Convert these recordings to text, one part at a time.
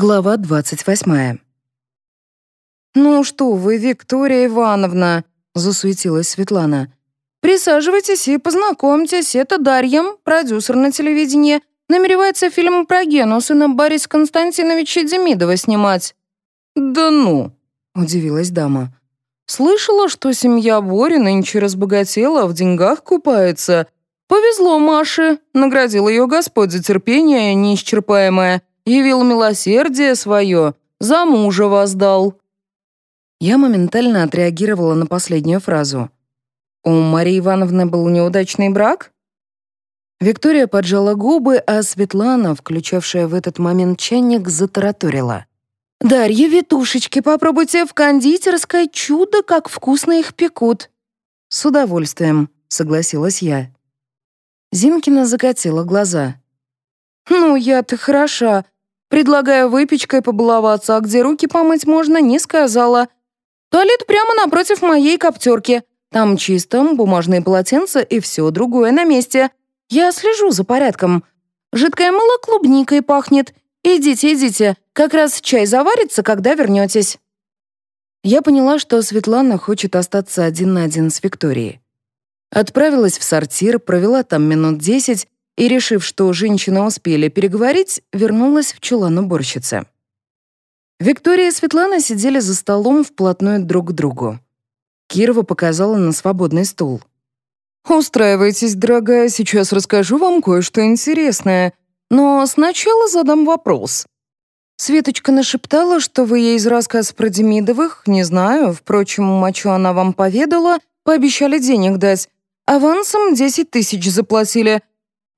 Глава 28. «Ну что вы, Виктория Ивановна!» — засуетилась Светлана. «Присаживайтесь и познакомьтесь. Это Дарья, продюсер на телевидении. Намеревается фильм про Гену, сына Бориса Константиновича Демидова снимать». «Да ну!» — удивилась дама. «Слышала, что семья Бори нынче разбогатела, в деньгах купается. Повезло Маше, наградил ее Господь за терпение неисчерпаемое» явил милосердие свое, за мужа воздал». Я моментально отреагировала на последнюю фразу. «У Марии Ивановны был неудачный брак?» Виктория поджала губы, а Светлана, включавшая в этот момент чайник, затараторила. «Дарья, ветушечки, попробуйте в кондитерской чудо, как вкусно их пекут». «С удовольствием», — согласилась я. Зинкина закатила глаза. «Ну, я-то хороша. Предлагаю выпечкой побаловаться, а где руки помыть можно, не сказала. Туалет прямо напротив моей коптерки. Там чисто, бумажные полотенца и все другое на месте. Я слежу за порядком. Жидкое мыло клубникой пахнет. Идите, идите, как раз чай заварится, когда вернетесь». Я поняла, что Светлана хочет остаться один на один с Викторией. Отправилась в сортир, провела там минут десять и, решив, что женщины успели переговорить, вернулась в чулан уборщицы. Виктория и Светлана сидели за столом вплотную друг к другу. Кирова показала на свободный стул. «Устраивайтесь, дорогая, сейчас расскажу вам кое-что интересное, но сначала задам вопрос». Светочка нашептала, что вы ей из рассказа про Демидовых, не знаю, впрочем, о она вам поведала, пообещали денег дать. Авансом 10 тысяч заплатили,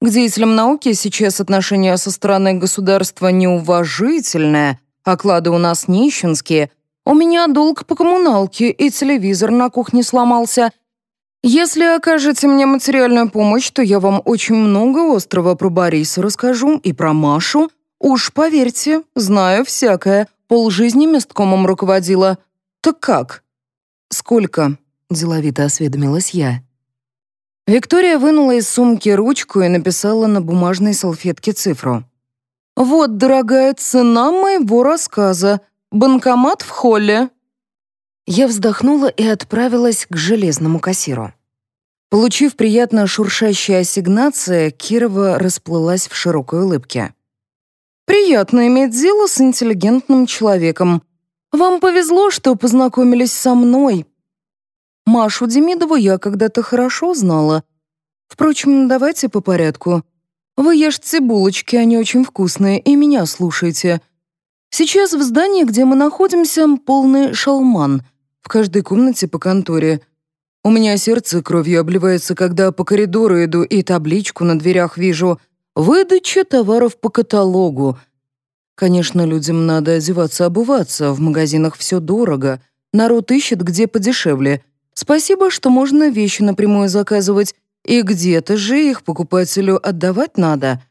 к деятелям науки сейчас отношение со стороны государства неуважительное, оклады у нас нищенские. У меня долг по коммуналке, и телевизор на кухне сломался. Если окажете мне материальную помощь, то я вам очень много острого про Бориса расскажу и про Машу. Уж поверьте, знаю всякое. Полжизни месткомом руководила. Так как? Сколько? Деловито осведомилась я. Виктория вынула из сумки ручку и написала на бумажной салфетке цифру. «Вот, дорогая, цена моего рассказа. Банкомат в холле». Я вздохнула и отправилась к железному кассиру. Получив приятно шуршащие ассигнации, Кирова расплылась в широкой улыбке. «Приятно иметь дело с интеллигентным человеком. Вам повезло, что познакомились со мной. Машу Демидову я когда-то хорошо знала. Впрочем, давайте по порядку. Вы ешьте булочки, они очень вкусные, и меня слушайте. Сейчас в здании, где мы находимся, полный шалман. В каждой комнате по конторе. У меня сердце кровью обливается, когда по коридору иду и табличку на дверях вижу «Выдача товаров по каталогу». Конечно, людям надо одеваться-обуваться, в магазинах все дорого. Народ ищет, где подешевле — Спасибо, что можно вещи напрямую заказывать, и где-то же их покупателю отдавать надо.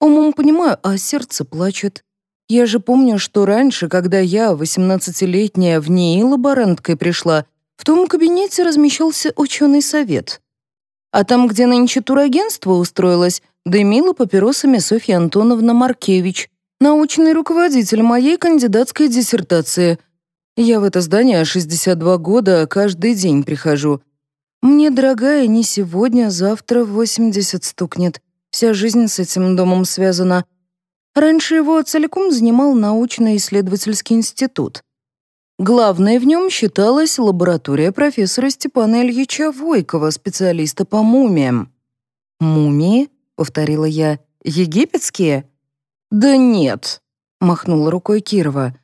Умом понимаю, а сердце плачет. Я же помню, что раньше, когда я, 18-летняя, в ней лаборанткой пришла, в том кабинете размещался ученый совет. А там, где нынче турагентство устроилось, дымила папиросами Софья Антоновна Маркевич, научный руководитель моей кандидатской диссертации — я в это здание 62 года каждый день прихожу. Мне, дорогая, не сегодня, завтра 80 стукнет. Вся жизнь с этим домом связана. Раньше его целиком занимал научно-исследовательский институт. Главное в нем считалась лаборатория профессора Степана Ильича Войкова, специалиста по мумиям. «Мумии?» — повторила я. «Египетские?» «Да нет», — махнула рукой Кирова.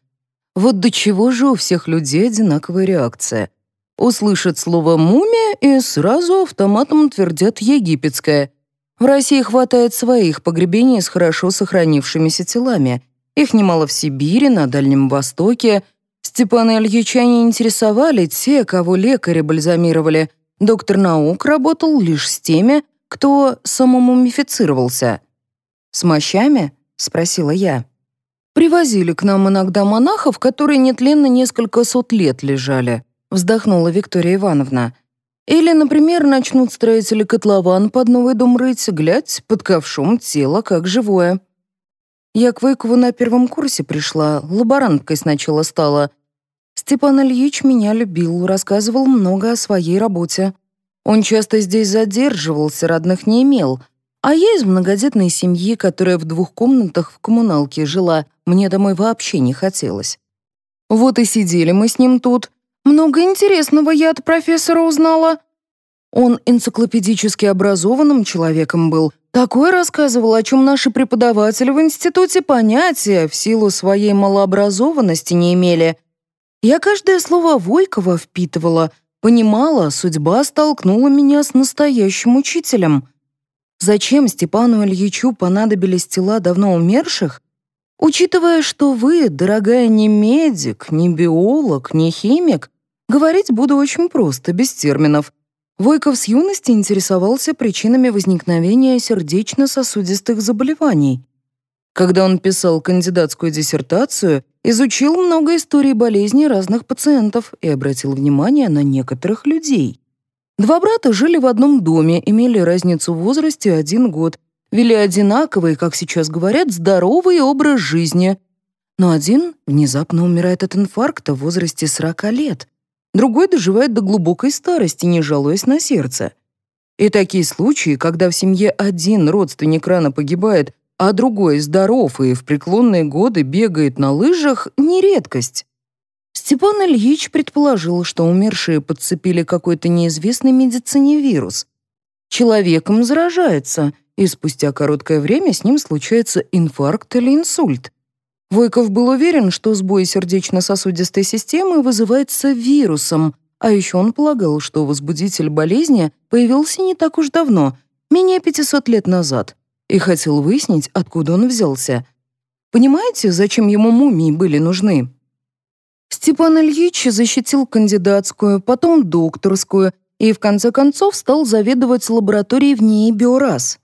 Вот до чего же у всех людей одинаковая реакция. Услышат слово «мумия» и сразу автоматом твердят «египетская». В России хватает своих погребений с хорошо сохранившимися телами. Их немало в Сибири, на Дальнем Востоке. Степана Ильича не интересовали те, кого лекари бальзамировали. Доктор наук работал лишь с теми, кто самомумифицировался. «С мощами?» — спросила я. Привозили к нам иногда монахов, которые нетленно несколько сот лет лежали», вздохнула Виктория Ивановна. «Или, например, начнут строители котлован под новый дом рыть, глядь, под ковшом тело как живое». Я к Войкову на первом курсе пришла, лаборанткой сначала стала. Степан Ильич меня любил, рассказывал много о своей работе. Он часто здесь задерживался, родных не имел. А я из многодетной семьи, которая в двух комнатах в коммуналке жила, мне домой вообще не хотелось. Вот и сидели мы с ним тут. Много интересного я от профессора узнала. Он энциклопедически образованным человеком был. Такой рассказывал, о чем наши преподаватели в институте понятия в силу своей малообразованности не имели. Я каждое слово Войкова впитывала, понимала, судьба столкнула меня с настоящим учителем. Зачем Степану Ильичу понадобились тела давно умерших? Учитывая, что вы, дорогая, не медик, не биолог, не химик, говорить буду очень просто, без терминов. Войков с юности интересовался причинами возникновения сердечно-сосудистых заболеваний. Когда он писал кандидатскую диссертацию, изучил много историй болезней разных пациентов и обратил внимание на некоторых людей. Два брата жили в одном доме, имели разницу в возрасте один год, вели одинаковый, как сейчас говорят, здоровый образ жизни. Но один внезапно умирает от инфаркта в возрасте 40 лет, другой доживает до глубокой старости, не жалуясь на сердце. И такие случаи, когда в семье один родственник рано погибает, а другой здоров и в преклонные годы бегает на лыжах, не редкость. Степан Ильич предположил, что умершие подцепили какой-то неизвестный медицине вирус. Человеком заражается, и спустя короткое время с ним случается инфаркт или инсульт. Войков был уверен, что сбой сердечно-сосудистой системы вызывается вирусом, а еще он полагал, что возбудитель болезни появился не так уж давно, менее 500 лет назад, и хотел выяснить, откуда он взялся. Понимаете, зачем ему мумии были нужны? Степан Ильич защитил кандидатскую, потом докторскую и в конце концов стал заведовать лабораторией в НИИ «Биораз».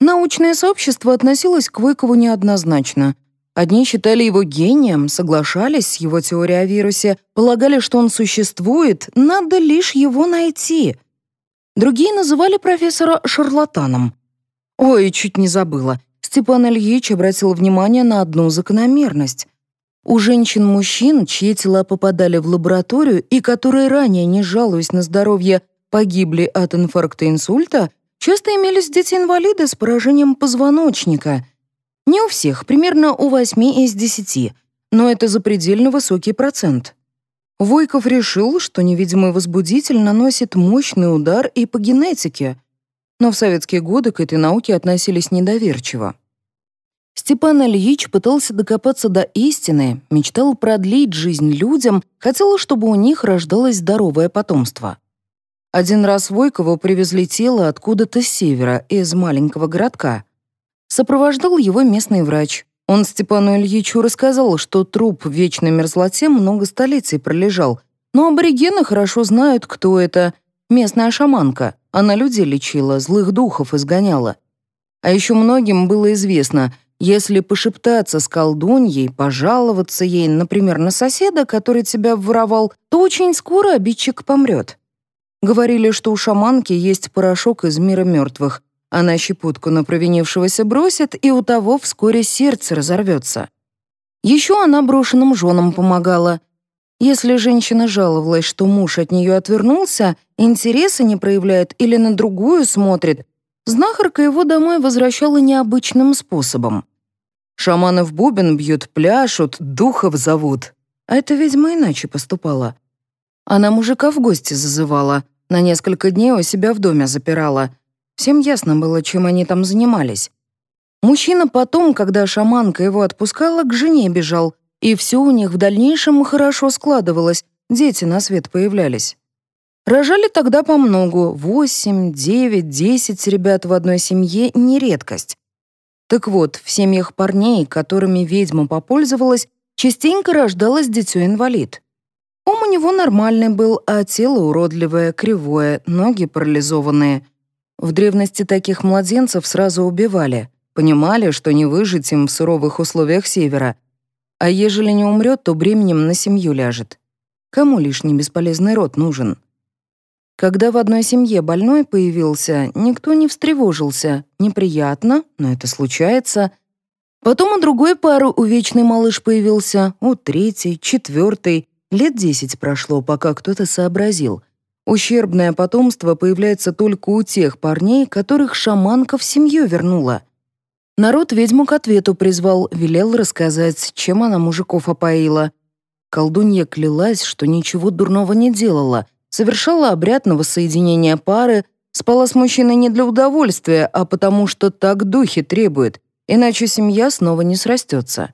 Научное сообщество относилось к Войкову неоднозначно. Одни считали его гением, соглашались с его теорией о вирусе, полагали, что он существует, надо лишь его найти. Другие называли профессора шарлатаном. Ой, чуть не забыла. Степан Ильич обратил внимание на одну закономерность. У женщин-мужчин, чьи тела попадали в лабораторию и которые ранее, не жалуясь на здоровье, погибли от инфаркта инсульта, часто имелись дети-инвалиды с поражением позвоночника — не у всех, примерно у 8 из 10, но это запредельно высокий процент. Войков решил, что невидимый возбудитель наносит мощный удар и по генетике, но в советские годы к этой науке относились недоверчиво. Степан Ильич пытался докопаться до истины, мечтал продлить жизнь людям, хотел, чтобы у них рождалось здоровое потомство. Один раз Войкову привезли тело откуда-то с севера, из маленького городка. Сопровождал его местный врач. Он Степану Ильичу рассказал, что труп в вечной мерзлоте много столетий пролежал, но аборигены хорошо знают, кто это. Местная шаманка. Она людей лечила, злых духов изгоняла. А еще многим было известно, если пошептаться с колдуньей, пожаловаться ей, например, на соседа, который тебя воровал, то очень скоро обидчик помрет. Говорили, что у шаманки есть порошок из мира мертвых, она щепотку на провинившегося бросит, и у того вскоре сердце разорвется. Еще она брошенным женам помогала. Если женщина жаловалась, что муж от нее отвернулся, интереса не проявляет или на другую смотрит, знахарка его домой возвращала необычным способом. Шаманы в бубен бьют, пляшут, духов зовут. А эта ведьма иначе поступала. Она мужика в гости зазывала, на несколько дней у себя в доме запирала — Всем ясно было, чем они там занимались. Мужчина потом, когда шаманка его отпускала, к жене бежал, и все у них в дальнейшем хорошо складывалось, дети на свет появлялись. Рожали тогда по многу, восемь, девять, десять ребят в одной семье — не редкость. Так вот, в семьях парней, которыми ведьма попользовалась, частенько рождалось дитё-инвалид. Ум у него нормальный был, а тело уродливое, кривое, ноги парализованные — в древности таких младенцев сразу убивали, понимали, что не выжить им в суровых условиях Севера. А ежели не умрет, то бременем на семью ляжет. Кому лишний бесполезный род нужен? Когда в одной семье больной появился, никто не встревожился. Неприятно, но это случается. Потом у другой пары увечный малыш появился, у третьей, четвертой. Лет десять прошло, пока кто-то сообразил. Ущербное потомство появляется только у тех парней, которых шаманка в семью вернула. Народ ведьму к ответу призвал, велел рассказать, чем она мужиков опоила. Колдунья клялась, что ничего дурного не делала, совершала обряд на воссоединение пары, спала с мужчиной не для удовольствия, а потому что так духи требуют, иначе семья снова не срастется.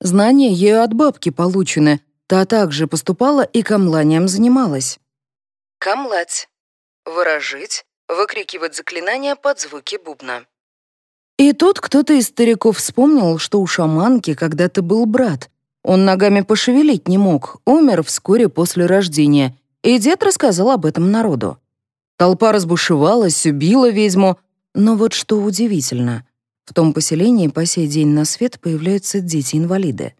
Знания ею от бабки получены, та также поступала и камланием занималась. Камлать. Выражить, выкрикивать заклинания под звуки бубна. И тут кто-то из стариков вспомнил, что у шаманки когда-то был брат. Он ногами пошевелить не мог, умер вскоре после рождения, и дед рассказал об этом народу. Толпа разбушевалась, убила ведьму, но вот что удивительно. В том поселении по сей день на свет появляются дети-инвалиды.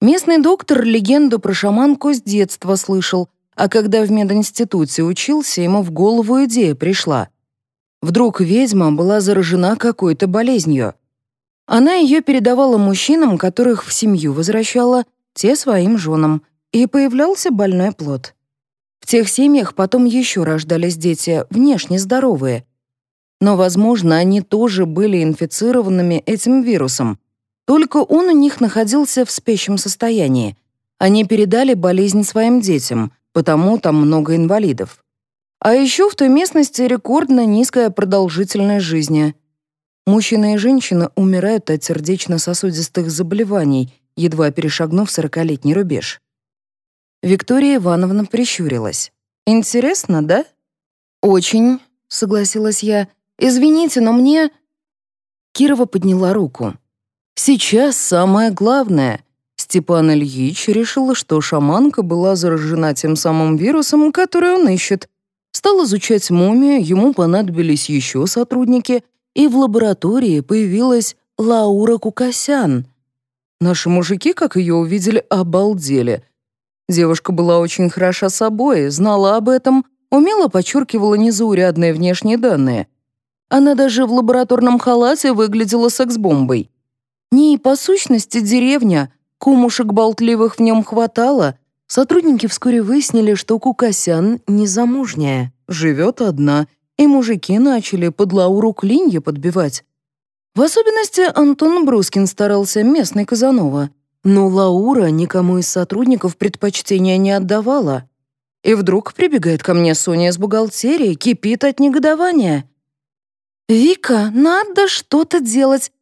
Местный доктор легенду про шаманку с детства слышал, а когда в мединституте учился, ему в голову идея пришла. Вдруг ведьма была заражена какой-то болезнью. Она ее передавала мужчинам, которых в семью возвращала, те своим женам, и появлялся больной плод. В тех семьях потом еще рождались дети, внешне здоровые, но, возможно, они тоже были инфицированными этим вирусом. Только он у них находился в спящем состоянии. Они передали болезнь своим детям, потому там много инвалидов. А еще в той местности рекордно низкая продолжительность жизни. Мужчины и женщины умирают от сердечно-сосудистых заболеваний, едва перешагнув сорокалетний рубеж. Виктория Ивановна прищурилась. «Интересно, да?» «Очень», — согласилась я, — Извините, но мне...» Кирова подняла руку. «Сейчас самое главное. Степан Ильич решил, что шаманка была заражена тем самым вирусом, который он ищет. Стал изучать мумию, ему понадобились еще сотрудники, и в лаборатории появилась Лаура Кукасян. Наши мужики, как ее увидели, обалдели. Девушка была очень хороша собой, знала об этом, умело подчеркивала незаурядные внешние данные — она даже в лабораторном халате выглядела секс-бомбой. Не по сущности деревня, кумушек болтливых в нем хватало. Сотрудники вскоре выяснили, что Кукасян незамужняя, живет одна, и мужики начали под Лауру клинья подбивать. В особенности Антон Брускин старался, местный Казанова. Но Лаура никому из сотрудников предпочтения не отдавала. И вдруг прибегает ко мне Соня с бухгалтерии, кипит от негодования. «Вика, надо что-то делать.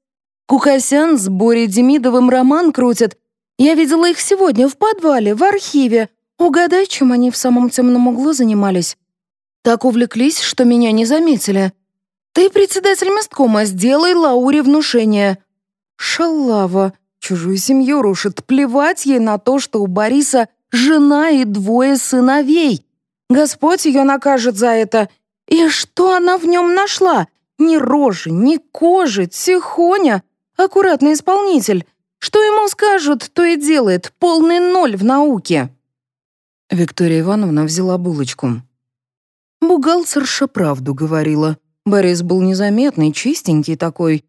Кукасян с Борей Демидовым роман крутят. Я видела их сегодня в подвале, в архиве. Угадай, чем они в самом темном углу занимались. Так увлеклись, что меня не заметили. Ты, председатель месткома, сделай Лауре внушение». «Шалава, чужую семью рушит. Плевать ей на то, что у Бориса жена и двое сыновей. Господь ее накажет за это. И что она в нем нашла? Ни рожи, ни кожи, тихоня. Аккуратный исполнитель. Что ему скажут, то и делает. Полный ноль в науке. Виктория Ивановна взяла булочку. Бухгалтерша правду говорила. Борис был незаметный, чистенький такой.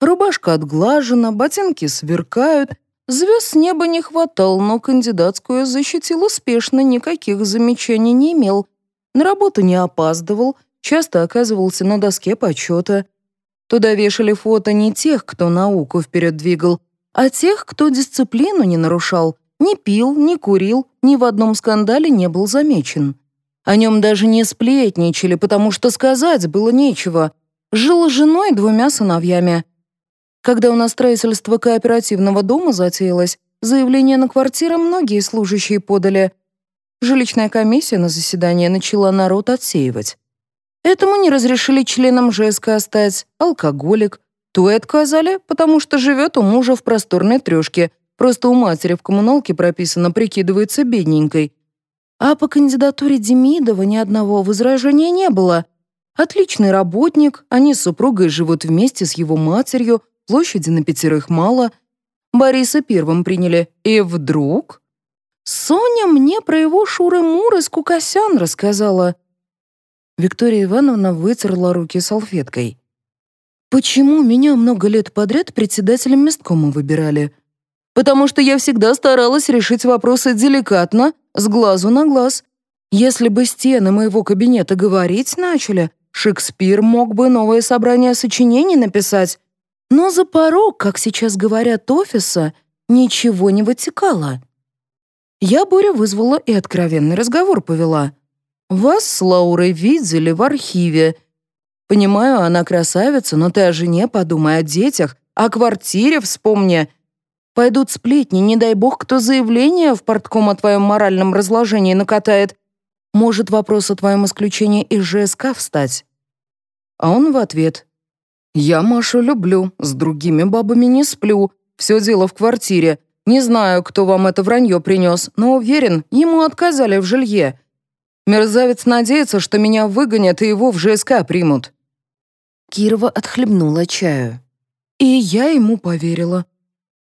Рубашка отглажена, ботинки сверкают. Звезд с неба не хватал, но кандидатскую защитил успешно, никаких замечаний не имел. На работу не опаздывал, часто оказывался на доске почета. Туда вешали фото не тех, кто науку вперед двигал, а тех, кто дисциплину не нарушал, не пил, не курил, ни в одном скандале не был замечен. О нем даже не сплетничали, потому что сказать было нечего. Жил с женой двумя сыновьями. Когда у нас строительство кооперативного дома затеялось, заявление на квартиру многие служащие подали. Жилищная комиссия на заседание начала народ отсеивать. Этому не разрешили членам ЖСК стать, алкоголик. Той отказали, потому что живет у мужа в просторной трешке, просто у матери в коммуналке прописано, прикидывается бедненькой. А по кандидатуре Демидова ни одного возражения не было. Отличный работник, они с супругой живут вместе с его матерью, площади на пятерых мало. Бориса первым приняли. И вдруг... Соня мне про его шуры-муры с Кукасян рассказала. Виктория Ивановна вытерла руки салфеткой. Почему меня много лет подряд председателем месткома выбирали? Потому что я всегда старалась решить вопросы деликатно, с глазу на глаз. Если бы стены моего кабинета говорить начали, Шекспир мог бы новое собрание сочинений написать. Но за порог, как сейчас говорят, офиса ничего не вытекало. Я Боря вызвала и откровенный разговор повела. «Вас с Лаурой видели в архиве. Понимаю, она красавица, но ты о жене подумай, о детях, о квартире вспомни. Пойдут сплетни, не дай бог, кто заявление в портком о твоем моральном разложении накатает. Может вопрос о твоем исключении из ЖСК встать?» А он в ответ. «Я Машу люблю, с другими бабами не сплю. Все дело в квартире. Не знаю, кто вам это вранье принес, но уверен, ему отказали в жилье. Мерзавец надеется, что меня выгонят и его в ЖСК примут». Кирова отхлебнула чаю. И я ему поверила.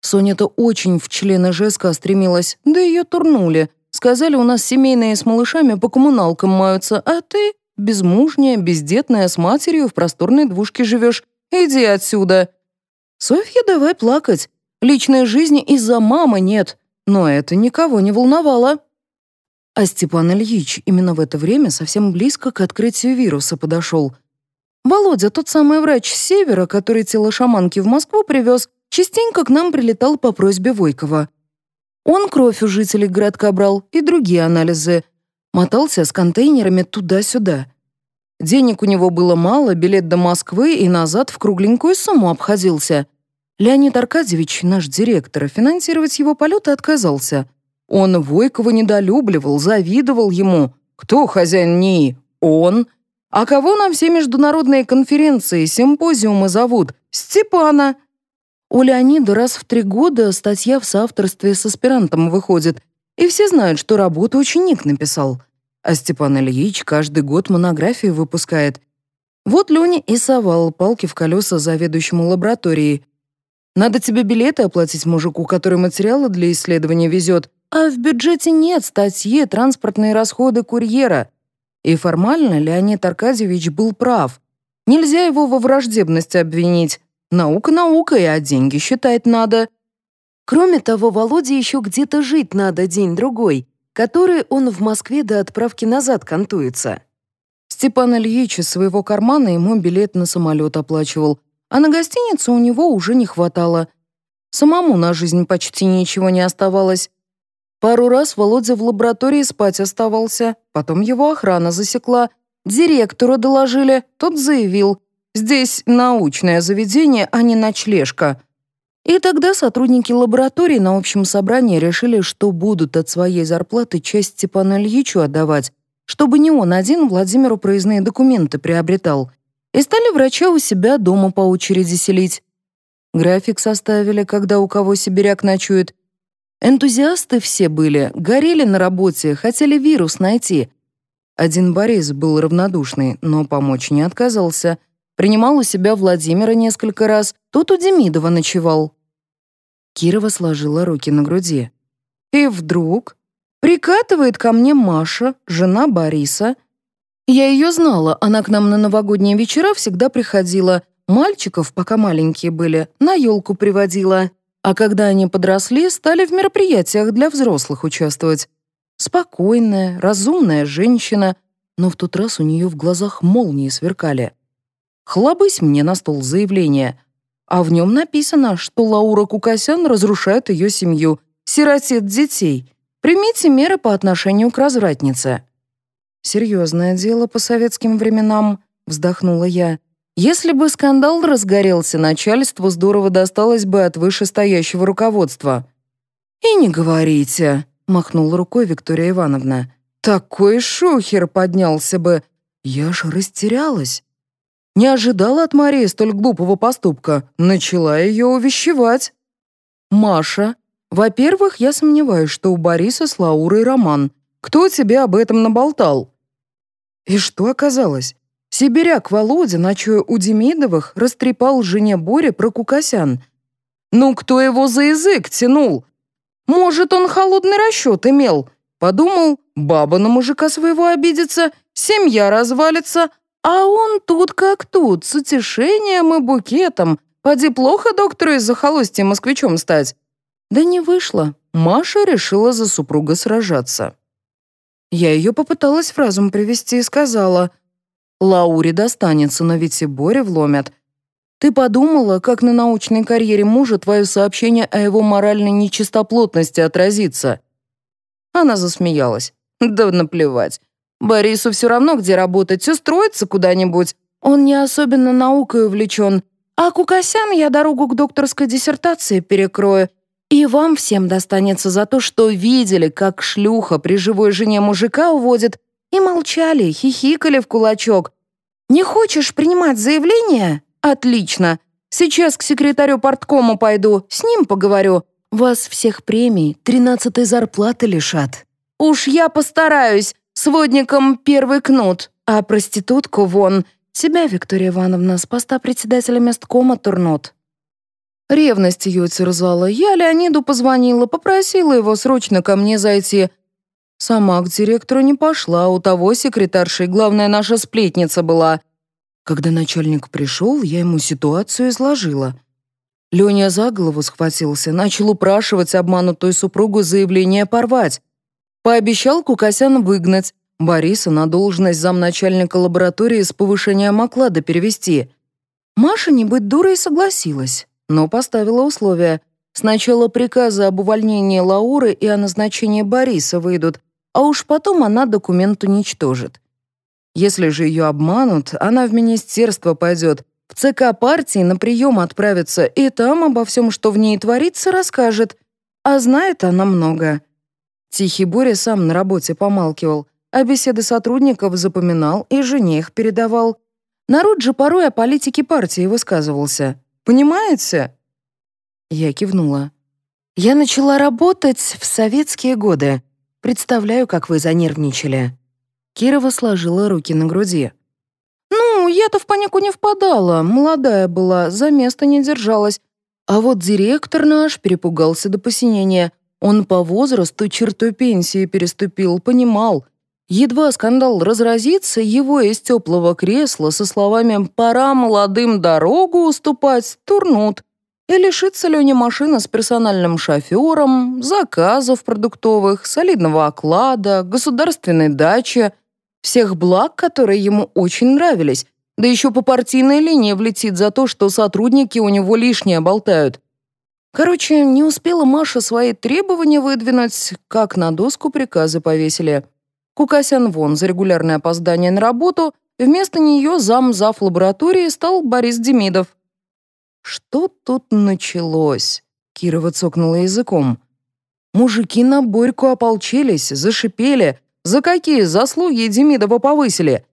Соня-то очень в члены ЖСК стремилась, да ее турнули. Сказали, у нас семейные с малышами по коммуналкам маются, а ты, безмужняя, бездетная, с матерью в просторной двушке живешь. Иди отсюда. Софья, давай плакать. Личной жизни из-за мамы нет. Но это никого не волновало. А Степан Ильич именно в это время совсем близко к открытию вируса подошел — Володя, тот самый врач с севера, который тело шаманки в Москву привез, частенько к нам прилетал по просьбе Войкова. Он кровь у жителей городка брал и другие анализы. Мотался с контейнерами туда-сюда. Денег у него было мало, билет до Москвы и назад в кругленькую сумму обходился. Леонид Аркадьевич, наш директор, финансировать его полеты отказался. Он Войкова недолюбливал, завидовал ему. Кто хозяин НИИ? Он. А кого нам все международные конференции, симпозиумы зовут? Степана. У Леонида раз в три года статья в соавторстве с аспирантом выходит, и все знают, что работу ученик написал. А Степан Ильич каждый год монографию выпускает. Вот Леня и совал палки в колеса заведующему лаборатории. Надо тебе билеты оплатить мужику, который материалы для исследования везет, а в бюджете нет статьи «Транспортные расходы курьера». И формально Леонид Аркадьевич был прав. Нельзя его во враждебности обвинить. Наука наукой, а деньги считать надо. Кроме того, Володе еще где-то жить надо день-другой, который он в Москве до отправки назад кантуется. Степан Ильич из своего кармана ему билет на самолет оплачивал, а на гостиницу у него уже не хватало. Самому на жизнь почти ничего не оставалось. Пару раз Володя в лаборатории спать оставался, потом его охрана засекла. Директору доложили, тот заявил, здесь научное заведение, а не ночлежка. И тогда сотрудники лаборатории на общем собрании решили, что будут от своей зарплаты часть Степану Ильичу отдавать, чтобы не он один Владимиру проездные документы приобретал. И стали врача у себя дома по очереди селить. График составили, когда у кого сибиряк ночует, Энтузиасты все были, горели на работе, хотели вирус найти. Один Борис был равнодушный, но помочь не отказался. Принимал у себя Владимира несколько раз, тот у Демидова ночевал. Кирова сложила руки на груди. И вдруг прикатывает ко мне Маша, жена Бориса. Я ее знала, она к нам на новогодние вечера всегда приходила. Мальчиков, пока маленькие были, на елку приводила. А когда они подросли, стали в мероприятиях для взрослых участвовать. Спокойная, разумная женщина, но в тот раз у нее в глазах молнии сверкали. Хлобысь мне на стол заявление, а в нем написано, что Лаура Кукасян разрушает ее семью, сиротит детей. Примите меры по отношению к развратнице. «Серьезное дело по советским временам», — вздохнула я. Если бы скандал разгорелся, начальству здорово досталось бы от вышестоящего руководства. «И не говорите», — махнула рукой Виктория Ивановна. «Такой шухер поднялся бы. Я ж растерялась. Не ожидала от Марии столь глупого поступка. Начала ее увещевать. Маша, во-первых, я сомневаюсь, что у Бориса с Лаурой роман. Кто тебе об этом наболтал?» И что оказалось? Сибиряк Володя, ночуя у Демидовых, растрепал жене Боре про Кукасян. «Ну, кто его за язык тянул? Может, он холодный расчет имел?» Подумал, баба на мужика своего обидится, семья развалится, А он тут как тут, с утешением и букетом. Поди плохо доктору из захолустья москвичом стать. Да не вышло. Маша решила за супруга сражаться. Я ее попыталась в разум привести и сказала, «Лауре достанется, но ведь и Боре вломят. Ты подумала, как на научной карьере мужа твое сообщение о его моральной нечистоплотности отразится?» Она засмеялась. «Да наплевать. Борису все равно, где работать, устроиться куда-нибудь. Он не особенно наукой увлечен. А Кукасян я дорогу к докторской диссертации перекрою. И вам всем достанется за то, что видели, как шлюха при живой жене мужика уводит, и молчали, хихикали в кулачок. Не хочешь принимать заявление? Отлично. Сейчас к секретарю порткому пойду, с ним поговорю. Вас всех премий, тринадцатой зарплаты лишат. Уж я постараюсь, сводником первый кнут, а проститутку вон. Себя, Виктория Ивановна, с поста председателя месткома турнут. Ревность ее терзала. Я Леониду позвонила, попросила его срочно ко мне зайти. Сама к директору не пошла, у того секретаршей главная наша сплетница была. Когда начальник пришел, я ему ситуацию изложила. Леня за голову схватился, начал упрашивать обманутую супругу заявление порвать. Пообещал Кукасян выгнать, Бориса на должность замначальника лаборатории с повышением оклада перевести. Маша не быть дурой согласилась, но поставила условия. Сначала приказы об увольнении Лауры и о назначении Бориса выйдут, а уж потом она документ уничтожит. Если же ее обманут, она в министерство пойдет, в ЦК партии на прием отправится и там обо всем, что в ней творится, расскажет. А знает она много. Тихий Боря сам на работе помалкивал, а беседы сотрудников запоминал и жене их передавал. Народ же порой о политике партии высказывался. Понимаете? Я кивнула. Я начала работать в советские годы. Представляю, как вы занервничали. Кирова сложила руки на груди. «Ну, я-то в панику не впадала, молодая была, за место не держалась. А вот директор наш перепугался до посинения. Он по возрасту черту пенсии переступил, понимал. Едва скандал разразится, его из теплого кресла со словами «пора молодым дорогу уступать» турнут. И лишится Леня машина с персональным шофером, заказов продуктовых, солидного оклада, государственной дачи, всех благ, которые ему очень нравились, да еще по партийной линии влетит за то, что сотрудники у него лишнее болтают. Короче, не успела Маша свои требования выдвинуть, как на доску приказы повесили. Кукасян вон за регулярное опоздание на работу, вместо нее зам зав лаборатории стал Борис Демидов. Что тут началось? Кирова цокнула языком. Мужики на Борьку ополчились, зашипели. За какие заслуги Демидова повысили?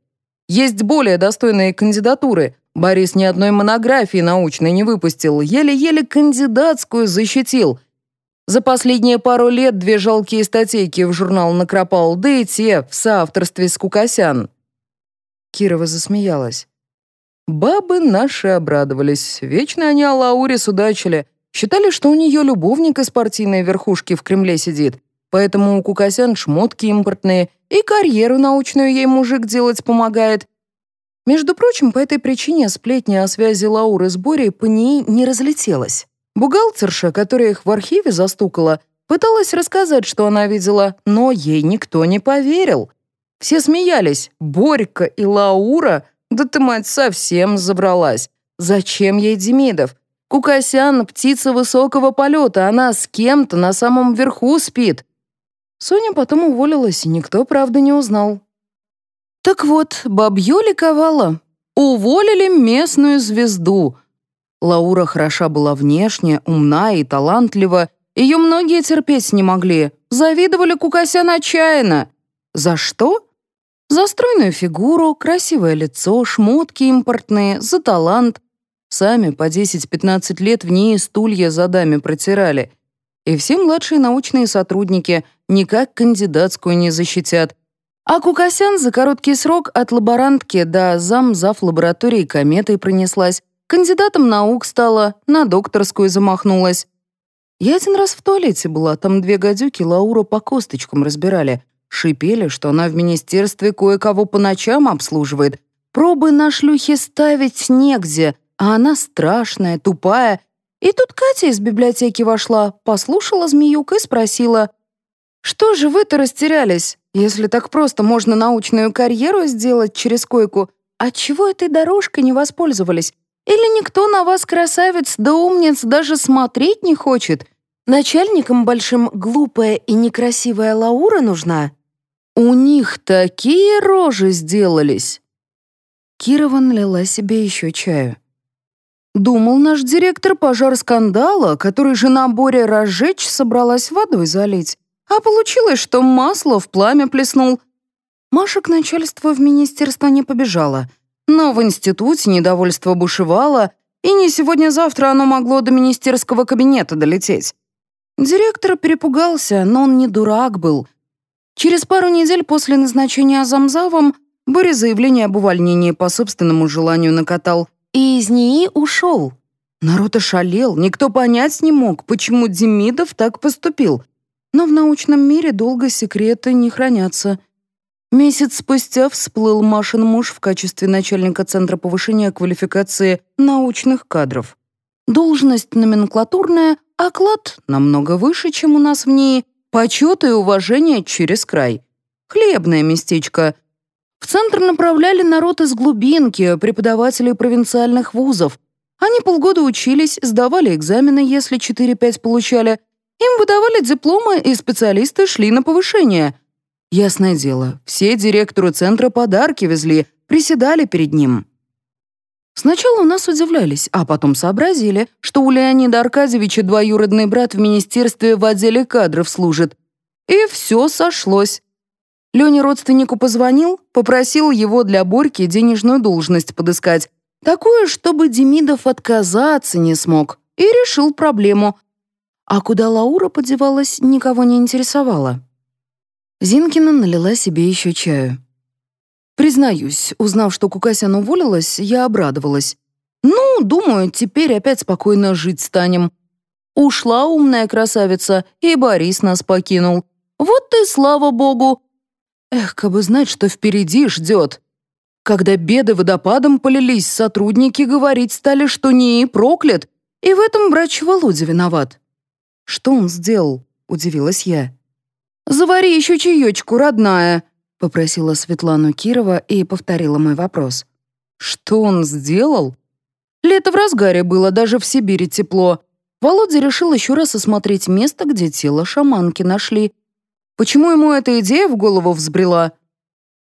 Есть более достойные кандидатуры. Борис ни одной монографии научной не выпустил, еле-еле кандидатскую защитил. За последние пару лет две жалкие статейки в журнал накропал, да и те в соавторстве с Кукасян. Кирова засмеялась. Бабы наши обрадовались. Вечно они о Лауре судачили. Считали, что у нее любовник из партийной верхушки в Кремле сидит. Поэтому у Кукасян шмотки импортные, и карьеру научную ей мужик делать помогает, между прочим, по этой причине сплетня о связи Лауры с Борей по ней не разлетелась. Бухгалтерша, которая их в архиве застукала, пыталась рассказать, что она видела, но ей никто не поверил. Все смеялись. Борька и Лаура? Да ты, мать, совсем забралась. Зачем ей Демидов? Кукасян — птица высокого полета, она с кем-то на самом верху спит. Соня потом уволилась, и никто, правда, не узнал. Так вот, бабье ликовала. Уволили местную звезду. Лаура хороша была внешне, умна и талантлива. Ее многие терпеть не могли. Завидовали Кукасян отчаянно. За что? За стройную фигуру, красивое лицо, шмотки импортные, за талант. Сами по 10-15 лет в ней стулья за дами протирали. И все младшие научные сотрудники никак кандидатскую не защитят, а Кукасян за короткий срок от лаборантки до зам-зав лаборатории кометой пронеслась, кандидатом наук стала, на докторскую замахнулась. Я один раз в туалете была, там две гадюки Лаура по косточкам разбирали. Шипели, что она в министерстве кое-кого по ночам обслуживает. Пробы на шлюхе ставить негде, а она страшная, тупая. И тут Катя из библиотеки вошла, послушала змеюк и спросила, «Что же вы-то растерялись? Если так просто можно научную карьеру сделать через койку, отчего этой дорожкой не воспользовались? Или никто на вас, красавец да умниц, даже смотреть не хочет? Начальникам большим глупая и некрасивая Лаура нужна?» У них такие рожи сделались. Кирова налила себе еще чаю. Думал наш директор пожар скандала, который жена Боря разжечь собралась водой залить. А получилось, что масло в пламя плеснул. Маша к начальству в министерство не побежала. Но в институте недовольство бушевало, и не сегодня-завтра оно могло до министерского кабинета долететь. Директор перепугался, но он не дурак был — Через пару недель после назначения замзавом Боря заявление об увольнении по собственному желанию накатал и из НИИ ушел. Народ ошалел, никто понять не мог, почему Демидов так поступил. Но в научном мире долго секреты не хранятся. Месяц спустя всплыл Машин муж в качестве начальника Центра повышения квалификации научных кадров. Должность номенклатурная, оклад намного выше, чем у нас в ней, Почет и уважение через край. Хлебное местечко. В центр направляли народ из глубинки, преподавателей провинциальных вузов. Они полгода учились, сдавали экзамены, если 4-5 получали. Им выдавали дипломы, и специалисты шли на повышение. Ясное дело, все директору центра подарки везли, приседали перед ним. Сначала у нас удивлялись, а потом сообразили, что у Леонида Аркадьевича двоюродный брат в министерстве в отделе кадров служит. И все сошлось. Леня родственнику позвонил, попросил его для Борьки денежную должность подыскать, такую, чтобы Демидов отказаться не смог, и решил проблему. А куда Лаура подевалась, никого не интересовало. Зинкина налила себе еще чаю. Признаюсь, узнав, что Кукасян уволилась, я обрадовалась. Ну, думаю, теперь опять спокойно жить станем. Ушла умная красавица, и Борис нас покинул. Вот и слава богу. Эх, как бы знать, что впереди ждет. Когда беды водопадом полились, сотрудники говорить стали, что не и проклят, и в этом врач Володя виноват. «Что он сделал?» — удивилась я. «Завари еще чаечку, родная», попросила Светлану Кирова и повторила мой вопрос. «Что он сделал?» Лето в разгаре было, даже в Сибири тепло. Володя решил еще раз осмотреть место, где тело шаманки нашли. Почему ему эта идея в голову взбрела?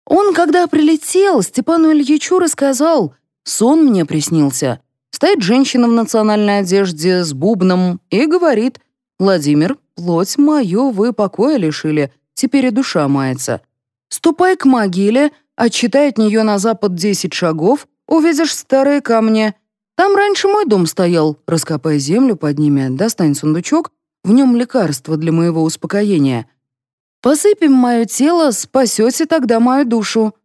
Он, когда прилетел, Степану Ильичу рассказал. Сон мне приснился. Стоит женщина в национальной одежде с бубном и говорит, «Владимир, плоть мою вы покоя лишили, теперь и душа мается. Ступай к могиле, отчитай от нее на запад десять шагов, увидишь старые камни. Там раньше мой дом стоял. Раскопай землю под ними, достань сундучок, в нем лекарство для моего успокоения. Посыпем мое тело, спасете тогда мою душу».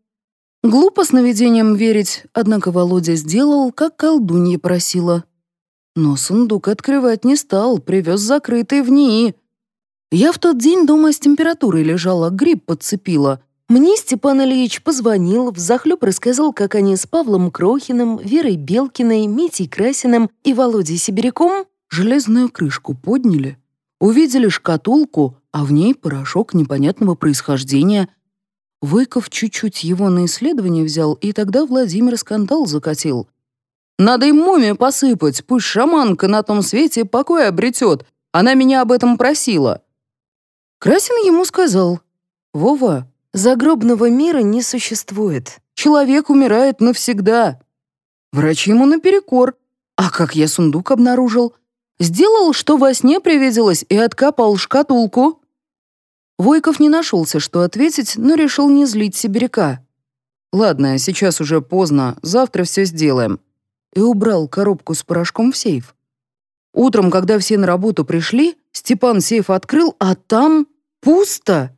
Глупо сновидением верить, однако Володя сделал, как колдунья просила. Но сундук открывать не стал, привез закрытый в НИИ. Я в тот день дома с температурой лежала, грипп подцепила. Мне Степан Ильич позвонил, взахлеб рассказал, как они с Павлом Крохиным, Верой Белкиной, Митей Красиным и Володей Сибиряком железную крышку подняли, увидели шкатулку, а в ней порошок непонятного происхождения. Выков чуть-чуть его на исследование взял, и тогда Владимир скандал закатил. «Надо им мумию посыпать, пусть шаманка на том свете покой обретет. Она меня об этом просила». Красин ему сказал, «Вова, Загробного мира не существует. Человек умирает навсегда. Врач ему наперекор. А как я сундук обнаружил? Сделал, что во сне привиделось, и откопал шкатулку. Войков не нашелся, что ответить, но решил не злить сибиряка. «Ладно, сейчас уже поздно, завтра все сделаем». И убрал коробку с порошком в сейф. Утром, когда все на работу пришли, Степан сейф открыл, а там пусто.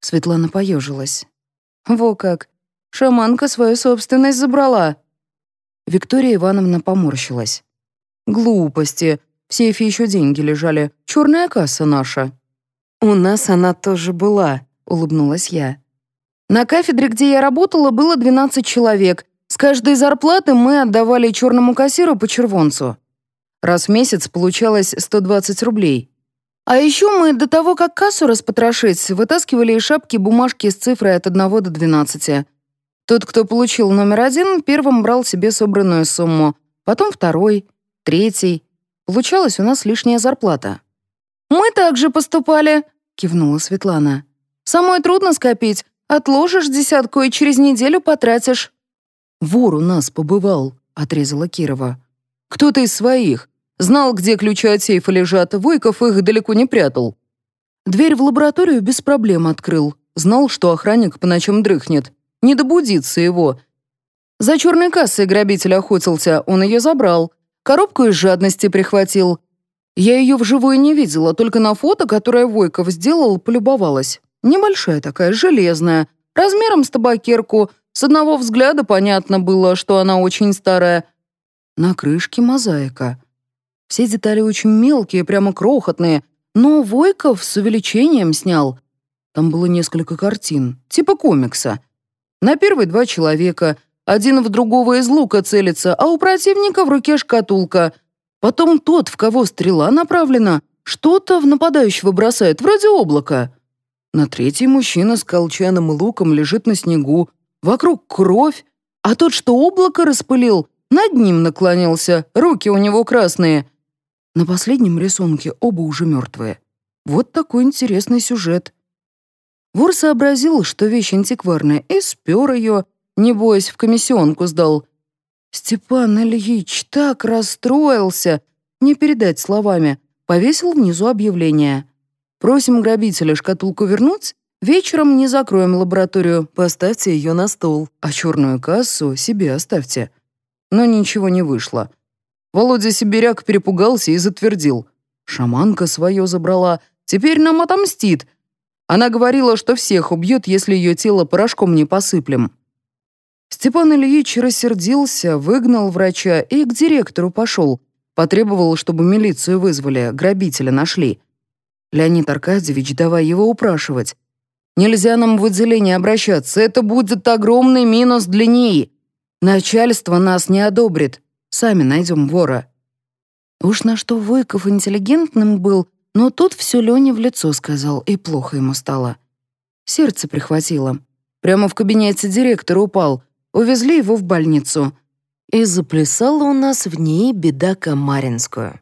Светлана поежилась. «Во как! Шаманка свою собственность забрала!» Виктория Ивановна поморщилась. «Глупости. В сейфе еще деньги лежали. Черная касса наша». «У нас она тоже была», — улыбнулась я. На кафедре, где я работала, было 12 человек. С каждой зарплаты мы отдавали черному кассиру по червонцу. Раз в месяц получалось 120 рублей. А еще мы до того, как кассу распотрошить, вытаскивали из шапки бумажки с цифрой от 1 до 12. Тот, кто получил номер один, первым брал себе собранную сумму, потом второй, третий. Получалась у нас лишняя зарплата. «Мы также поступали», — кивнула Светлана. «Самой трудно скопить. Отложишь десятку и через неделю потратишь». «Вор у нас побывал», — отрезала Кирова. «Кто-то из своих. Знал, где ключи от сейфа лежат, Войков их далеко не прятал. Дверь в лабораторию без проблем открыл. Знал, что охранник по ночам дрыхнет. Не добудится его. За черной кассой грабитель охотился, он ее забрал. Коробку из жадности прихватил. Я ее вживую не видела, только на фото, которое Войков сделал, полюбовалась. Небольшая такая, железная, размером с табакерку. С одного взгляда понятно было, что она очень старая. На крышке мозаика. Все детали очень мелкие, прямо крохотные, но Войков с увеличением снял. Там было несколько картин, типа комикса. На первой два человека, один в другого из лука целится, а у противника в руке шкатулка. Потом тот, в кого стрела направлена, что-то в нападающего бросает, вроде облака. На третий мужчина с колчаном и луком лежит на снегу, вокруг кровь, а тот, что облако распылил, над ним наклонился, руки у него красные — на последнем рисунке оба уже мертвые. Вот такой интересный сюжет. Вор сообразил, что вещь антикварная, и спер ее, не боясь, в комиссионку сдал. Степан Ильич так расстроился, не передать словами, повесил внизу объявление. «Просим грабителя шкатулку вернуть, вечером не закроем лабораторию, поставьте ее на стол, а черную кассу себе оставьте». Но ничего не вышло. Володя Сибиряк перепугался и затвердил. «Шаманка свое забрала, теперь нам отомстит. Она говорила, что всех убьет, если ее тело порошком не посыплем». Степан Ильич рассердился, выгнал врача и к директору пошел. Потребовал, чтобы милицию вызвали, грабителя нашли. Леонид Аркадьевич, давай его упрашивать. Нельзя нам в отделение обращаться, это будет огромный минус для ней. Начальство нас не одобрит. Сами найдем вора». Уж на что Войков интеллигентным был, но тут все Лене в лицо сказал, и плохо ему стало. Сердце прихватило. Прямо в кабинете директора упал. Увезли его в больницу. И заплясала у нас в ней беда Камаринскую.